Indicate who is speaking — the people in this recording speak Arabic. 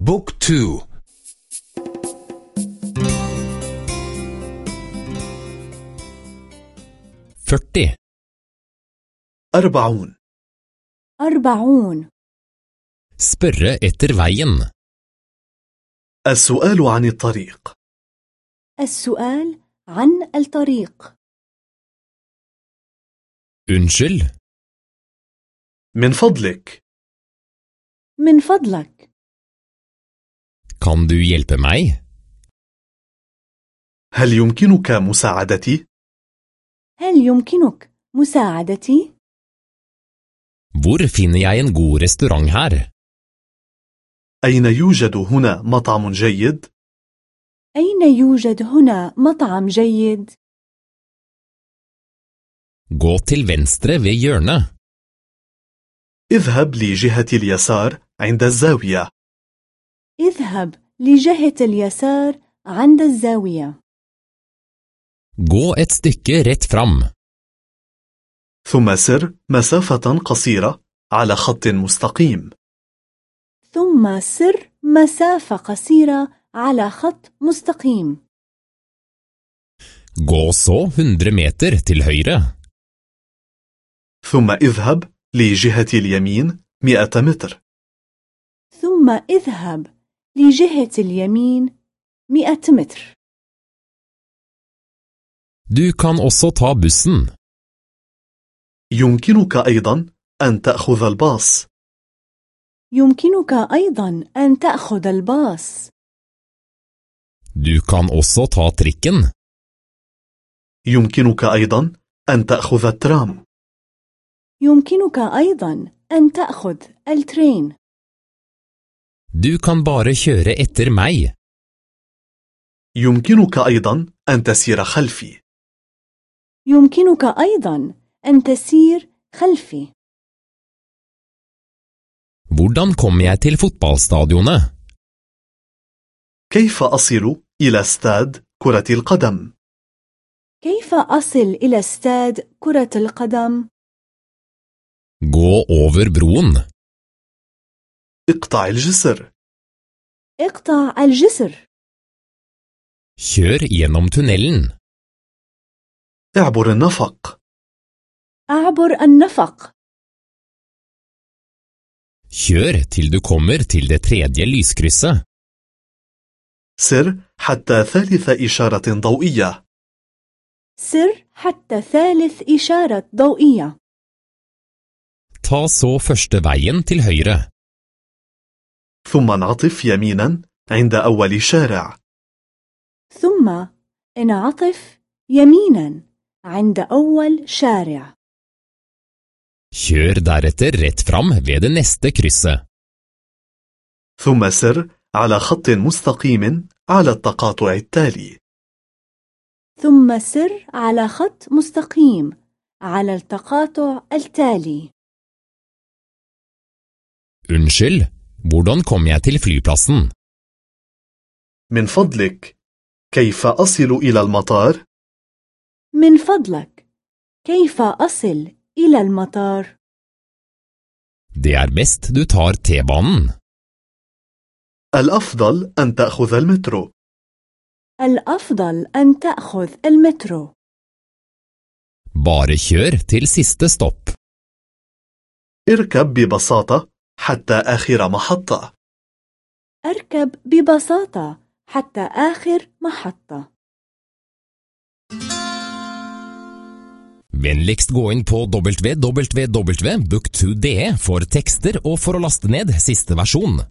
Speaker 1: بوك تو.
Speaker 2: førti
Speaker 3: أربعون.
Speaker 4: أربعون.
Speaker 2: Spørre etter veien.
Speaker 3: السؤال عن الطريق.
Speaker 4: السؤال عن الطريق.
Speaker 2: Unnskyld,
Speaker 3: من فضلك.
Speaker 4: من فضلك.
Speaker 2: Kan du hjelpe meg?
Speaker 3: هل يمكنك مساعدتي؟
Speaker 4: هل يمكنك مساعدتي؟
Speaker 2: Hvor finner jeg en god restaurant her?
Speaker 3: أين يوجد هنا مطعم جيد؟
Speaker 4: أين يوجد هنا مطعم جيد؟
Speaker 2: Gå til venstre ved hjørnet.
Speaker 3: اذهب لجهة اليسار عند الزاوية
Speaker 4: اذهب لجهة اليسار عند الزاوية
Speaker 2: Gå et stykke rett fram.
Speaker 3: ثم سر مسافة قصيرة على خط مستقيم
Speaker 4: ثم سر مسافة قصيرة على خط مستقيم
Speaker 2: Gå så 100 meter til høyre.
Speaker 3: ثم اذهب لجهة اليمين 100 متر
Speaker 4: ثم اذهب لجهة اليمين 100 متر.
Speaker 2: Du kan også ta bussen.
Speaker 3: يمكنك أيضا أن تأخذ الباص.
Speaker 4: يمكنك أيضا أن تأخذ الباص.
Speaker 2: Du kan også ta trikken.
Speaker 3: يمكنك أيضا أن تأخذ الترام.
Speaker 4: يمكنك أيضا أن تأخذ الترين.
Speaker 2: Du kan bare kjøre etter meg.
Speaker 3: يمكنك أيضا أن تسير خلفي
Speaker 4: يمكنك أيضا أن تسير خلفي
Speaker 2: Hvordan kommer jeg til fotballstadionet?
Speaker 3: كيف أصل إلى استاد كرة القدم؟
Speaker 4: كيف أصل إلى استاد كرة القدم؟
Speaker 2: Gå over broen.
Speaker 3: اقطع الجسر.
Speaker 4: اقطع الجسر.
Speaker 2: كير genom tunneln.
Speaker 3: اعبر النفق.
Speaker 4: اعبر النفق.
Speaker 2: Kjør til du kommer til det tredje lyskrysset.
Speaker 3: سر حتى ثالث إشارة ضوئية.
Speaker 4: سر حتى ثالث إشارة ضوئية.
Speaker 2: Ta så første veien til høyre.
Speaker 3: ثم انعطف يمينا عند أول شارع.
Speaker 4: ثم انعطف يمينا عند أول شارع.
Speaker 2: Kjør deretter rett fram ved det neste krysset.
Speaker 3: ثم سر على خط مستقيم على التقاطع التالي.
Speaker 4: ثم سر على خط مستقيم على التقاطع التالي.
Speaker 2: Unnskyld, hvordan kom jeg til flyplassen?
Speaker 3: من فضلك كيف أصل إلى المطار؟
Speaker 4: من فضلك كيف أصل إلى المطار؟
Speaker 2: Det er best du tar T-banen.
Speaker 3: الأفضل أن تأخذ المترو
Speaker 4: الأفضل أن تأخذ المترو
Speaker 2: Bare kjør til siste stopp.
Speaker 3: اركب ببساطة حتى آخر محطة
Speaker 4: أركب ببساطة حتى آخر محطة
Speaker 2: Vennligst gå inn på www.book2.de for tekster og for å laste ned siste versjon.